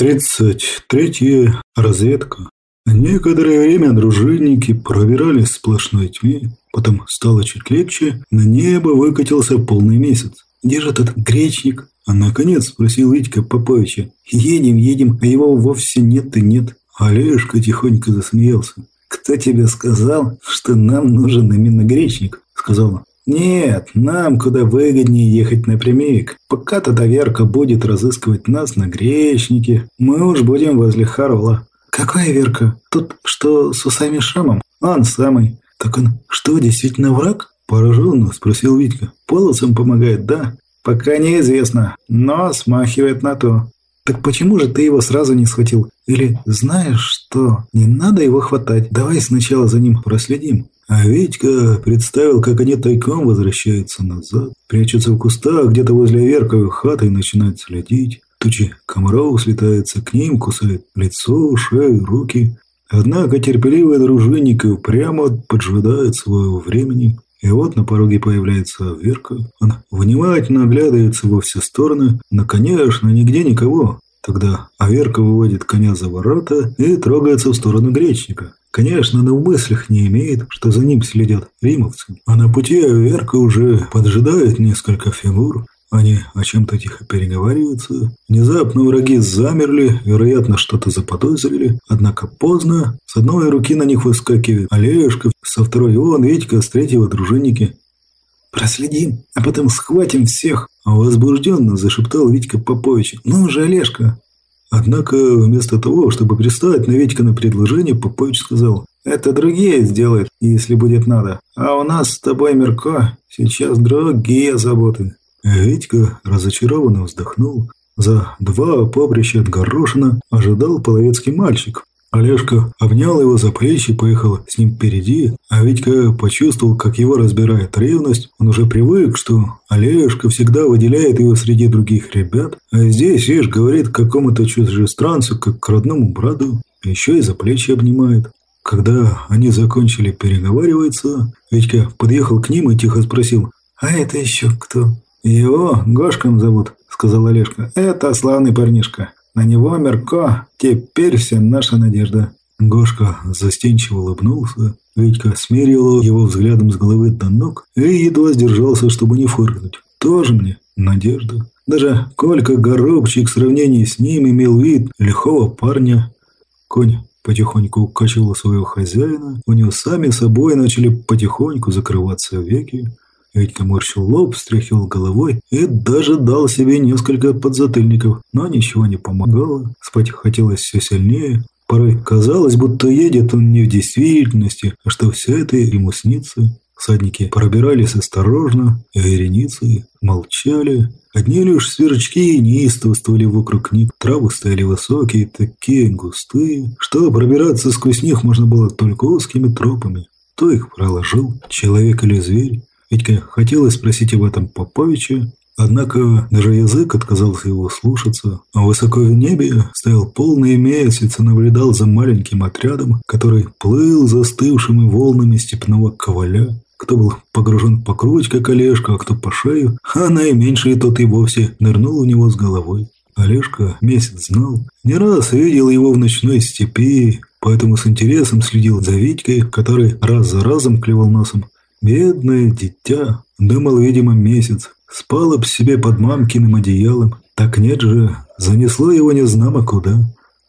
Тридцать третья разведка. Некоторое время дружинники пробирались в сплошной тьме, потом стало чуть легче, на небо выкатился полный месяц. «Где же этот гречник?» А наконец спросил Витька Поповича. «Едем, едем, а его вовсе нет и нет». Олежка тихонько засмеялся. «Кто тебе сказал, что нам нужен именно гречник?» Сказал он. «Нет, нам куда выгоднее ехать напрямик. Пока Верка будет разыскивать нас на гречнике, мы уж будем возле Харола». «Какая Верка? Тут что с усами Шамом?» «Он самый». «Так он что, действительно враг?» Пораженно спросил Витька. «Полосам помогает, да?» «Пока неизвестно, но смахивает на то». «Так почему же ты его сразу не схватил? Или знаешь что? Не надо его хватать. Давай сначала за ним проследим». А Витька представил, как они тайком возвращаются назад, прячутся в кустах где-то возле Верковой хаты и начинают следить. Тучи комаров слетаются к ним, кусают лицо, шею, руки. Однако терпеливые дружинники прямо поджидают своего времени. И вот на пороге появляется Верка. Он внимательно оглядывается во все стороны, но, конечно, нигде никого. Тогда Аверка выводит коня за ворота и трогается в сторону Гречника. Конечно, она в мыслях не имеет, что за ним следят римовцы. А на пути Аверка уже поджидает несколько фигур. Они о чем-то тихо переговариваются. Внезапно враги замерли, вероятно, что-то заподозрили. Однако поздно. С одной руки на них выскакивает Олежка, со второй он, Витька, с третьего дружинники. «Проследим, а потом схватим всех!» Возбужденно зашептал Витька Попович. «Ну же, Олежка!» Однако, вместо того, чтобы пристать на Витька на предложение, Попович сказал, «Это другие сделают, если будет надо. А у нас с тобой, Мирко, сейчас другие заботы». Витька разочарованно вздохнул. За два поприща от горошина ожидал половецкий мальчик, Олежка обнял его за плечи, поехал с ним впереди, а Витька почувствовал, как его разбирает ревность. Он уже привык, что Олежка всегда выделяет его среди других ребят, а здесь, видишь, говорит какому-то чужестранцу, как к родному брату, еще и за плечи обнимает. Когда они закончили переговариваться, Витька подъехал к ним и тихо спросил, «А это еще кто?» «Его Гошком зовут», — сказал Олежка. «Это славный парнишка». На него, Мерко, теперь вся наша надежда». Гошка застенчиво улыбнулся. Витька смерил его взглядом с головы до ног и едва сдержался, чтобы не фыркнуть. «Тоже мне надежда». Даже Колька Горобчик в сравнении с ним имел вид лихого парня. Конь потихоньку укачивал своего хозяина, у него сами собой начали потихоньку закрываться веки. Витька морщил лоб, встряхивал головой и даже дал себе несколько подзатыльников, но ничего не помогало. Спать хотелось все сильнее. Порой казалось, будто едет он не в действительности, а что все это ему снится. Садники пробирались осторожно, и вереницы молчали. Одни лишь сверчки неистовствовали вокруг них. Травы стояли высокие, такие густые, что пробираться сквозь них можно было только узкими тропами. Кто их проложил, человек или зверь? Витька хотелось спросить об этом Поповича, однако даже язык отказался его слушаться, а высоко в небе стоял полный месяц и наблюдал за маленьким отрядом, который плыл застывшими волнами степного коваля. Кто был погружен по грудь, как Олежка, а кто по шею, а наименьший тот и вовсе нырнул у него с головой. Олежка месяц знал, не раз видел его в ночной степи, поэтому с интересом следил за Витькой, который раз за разом клевал носом, Бедное дитя, думал, видимо, месяц, спало б себе под мамкиным одеялом. Так нет же, занесло его незнамо куда.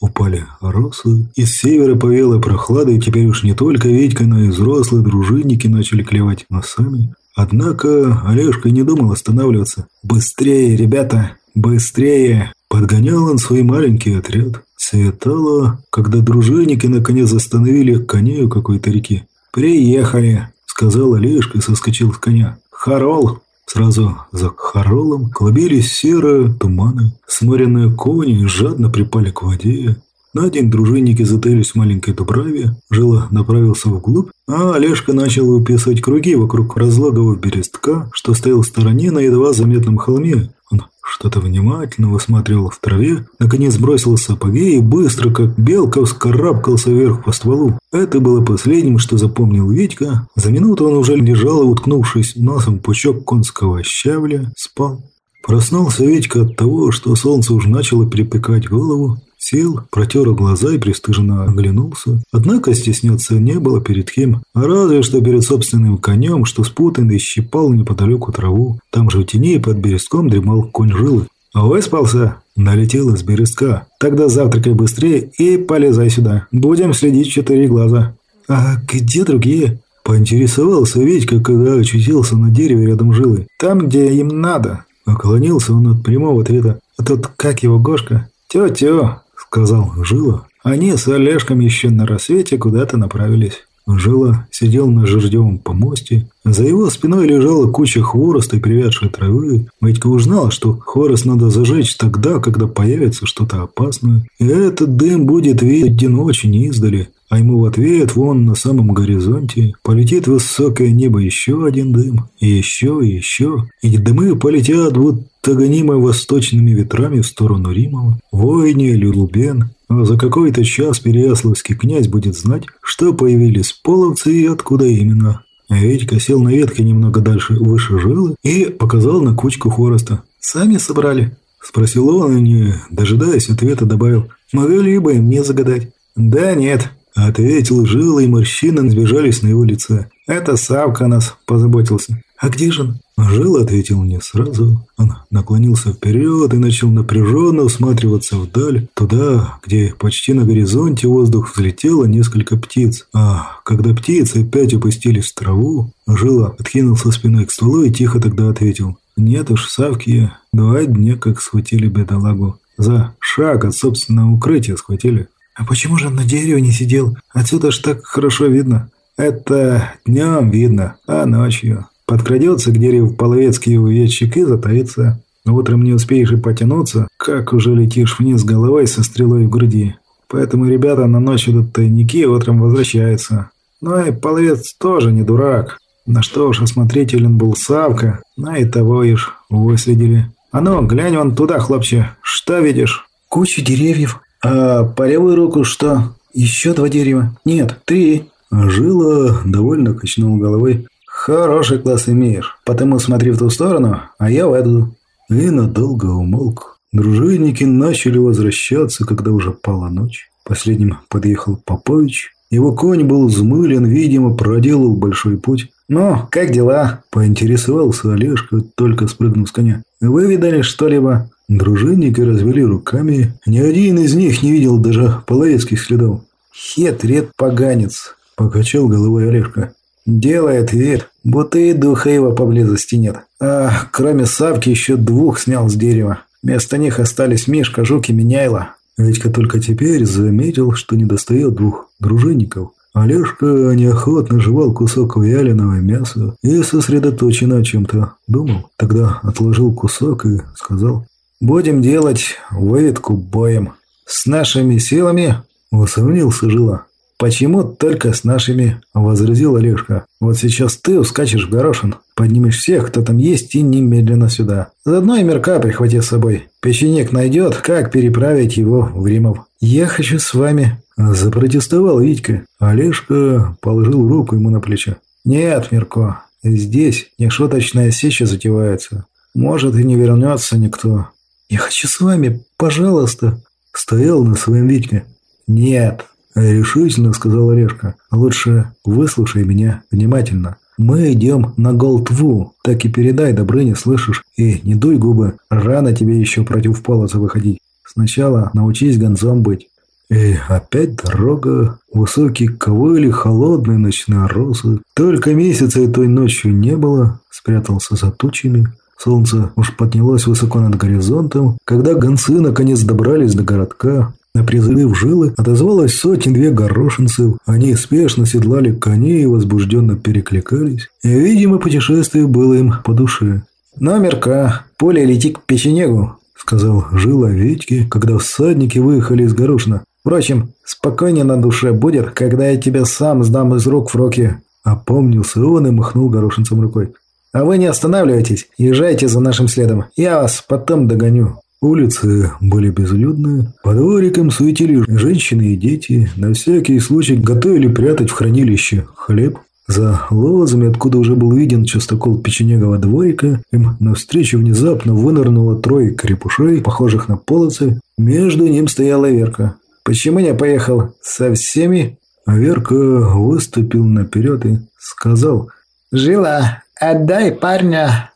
Упали росы, из севера повело прохладой, и теперь уж не только Витька, но и взрослые дружинники начали клевать носами. Однако Олежка не думал останавливаться. «Быстрее, ребята, быстрее!» Подгонял он свой маленький отряд. Светало, когда дружинники наконец остановили коней у какой-то реки. «Приехали!» Сказал Олежка и соскочил с коня. «Харол!» Сразу за хоролом клубились серые туманы. Сморенные кони жадно припали к воде. На день дружинники затаились в маленькой Дубраве. Жила направился вглубь, а Олежка начал выписывать круги вокруг разлогого берестка, что стоял в стороне на едва заметном холме. Он что-то внимательно высматривал в траве, наконец бросил сапоги и быстро, как белка, вскарабкался вверх по стволу. Это было последним, что запомнил Витька. За минуту он уже лежал, уткнувшись носом в пучок конского щавля, спал. Проснулся Витька от того, что солнце уже начало припекать голову. Сел, протер глаза и пристыженно оглянулся. Однако стесняться не было перед кем, а разве что перед собственным конем, что спутанный щипал неподалеку траву. Там же в тени под берестком дремал конь жилы. «Выспался?» Налетел из берестка. «Тогда завтракай быстрее и полезай сюда. Будем следить четыре глаза». «А где другие?» Поинтересовался Витька, когда очутился на дереве рядом жилы. «Там, где им надо». Оклонился он от прямого ответа. «А тут как его Гошка?» «Тё-тё», — сказал Жила. Они с Олежком еще на рассвете куда-то направились. Жила сидел на жердевом помосте. За его спиной лежала куча хвороста и привядшей травы. Медька узнал, что хворост надо зажечь тогда, когда появится что-то опасное. И этот дым будет виден очень издали. А ему в ответ, вон на самом горизонте, полетит высокое небо еще один дым. И еще, и еще. И дымы полетят, будто гонимые восточными ветрами в сторону Римова. Войне или Лубен. А за какой-то час Переяславский князь будет знать, что появились половцы и откуда именно. Витька сел на ветке немного дальше, выше жилы, и показал на кучку хвороста. «Сами собрали?» Спросил он и, не дожидаясь ответа, добавил. «Могли бы мне загадать?» «Да нет», — ответил жила, и морщины сбежались на его лице. «Это Савка нас позаботился». «А где же он?» Жил ответил не сразу. Он наклонился вперед и начал напряженно усматриваться вдаль, туда, где почти на горизонте воздух взлетело несколько птиц. А когда птицы опять опустились в траву, Жила откинулся спиной к стволу и тихо тогда ответил. «Нет уж, Савки, два дня как схватили бедолагу. За шаг от собственного укрытия схватили». «А почему же он на дереве не сидел? Отсюда ж так хорошо видно». «Это днем видно, а ночью...» Подкрадется к дереву половецкий увечек и затаится. Утром не успеешь и потянуться, как уже летишь вниз головой со стрелой в груди. Поэтому ребята на ночь идут тайники, а утром возвращаются. Ну и половец тоже не дурак. На что уж осмотрителен был Савка, на и того ишь выследили. А ну, глянь вон туда, хлопче, что видишь? Кучу деревьев. А по левую руку что? Еще два дерева. Нет, три. Жила довольно качнул головой. «Хороший класс имеешь, потому смотри в ту сторону, а я в эту». И надолго умолк. Дружинники начали возвращаться, когда уже пала ночь. Последним подъехал Попович. Его конь был взмылен, видимо, проделал большой путь. «Ну, как дела?» – поинтересовался Олежка, только спрыгнув с коня. «Вы видали что-либо?» Дружинники развели руками. Ни один из них не видел даже половецких следов. «Хитрет поганец!» – покачал головой Олежка. Делает вид, будто и духа его поблизости нет. А кроме Савки еще двух снял с дерева. Вместо них остались Мишка, Жук и Меняйло. Витька только теперь заметил, что недостает двух дружинников. Олежка неохотно жевал кусок вяленого мяса и сосредоточенно о чем-то думал. Тогда отложил кусок и сказал, «Будем делать выведку боем. С нашими силами...» Усомнился Жила. «Почему только с нашими?» – возразил Олежка. «Вот сейчас ты ускачешь в горошин, поднимешь всех, кто там есть, и немедленно сюда. Заодно и мерка прихвати с собой. Печенек найдет, как переправить его в Римов». «Я хочу с вами», – запротестовал Витька. Олежка положил руку ему на плечо. «Нет, Мирко, здесь нешуточная сеча затевается. Может, и не вернется никто». «Я хочу с вами, пожалуйста», – стоял на своем Витьке. «Нет, «Решительно», — сказал Орешка. «Лучше выслушай меня внимательно. Мы идем на Голтву. Так и передай Добрыне, слышишь? И не дуй губы. Рано тебе еще против полоса выходить. Сначала научись гонцом быть». И опять дорога, высокие ковыли, холодные ночные росы. Только месяца и той ночью не было, спрятался за тучами. Солнце уж поднялось высоко над горизонтом, когда гонцы наконец добрались до городка. На призывы в жилы отозвалось сотни-две горошинцев. Они спешно седлали коней и возбужденно перекликались. И, видимо, путешествие было им по душе. «Номер К. Поле лети к печенегу», — сказал Жила Витьке, когда всадники выехали из горошина. «Впрочем, спокойнее на душе будет, когда я тебя сам сдам из рук в руки». Опомнился он и махнул горошинцем рукой. «А вы не останавливайтесь, езжайте за нашим следом. Я вас потом догоню». Улицы были безлюдные, по дворикам суетили женщины и дети, на всякий случай готовили прятать в хранилище хлеб. За лозами, откуда уже был виден частокол печенегового дворика, им навстречу внезапно вынырнуло трое крепушей, похожих на полосы. Между ним стояла Верка. «Почему я поехал со всеми?» Верка выступил наперед и сказал «Жила, отдай парня